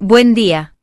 Buen día.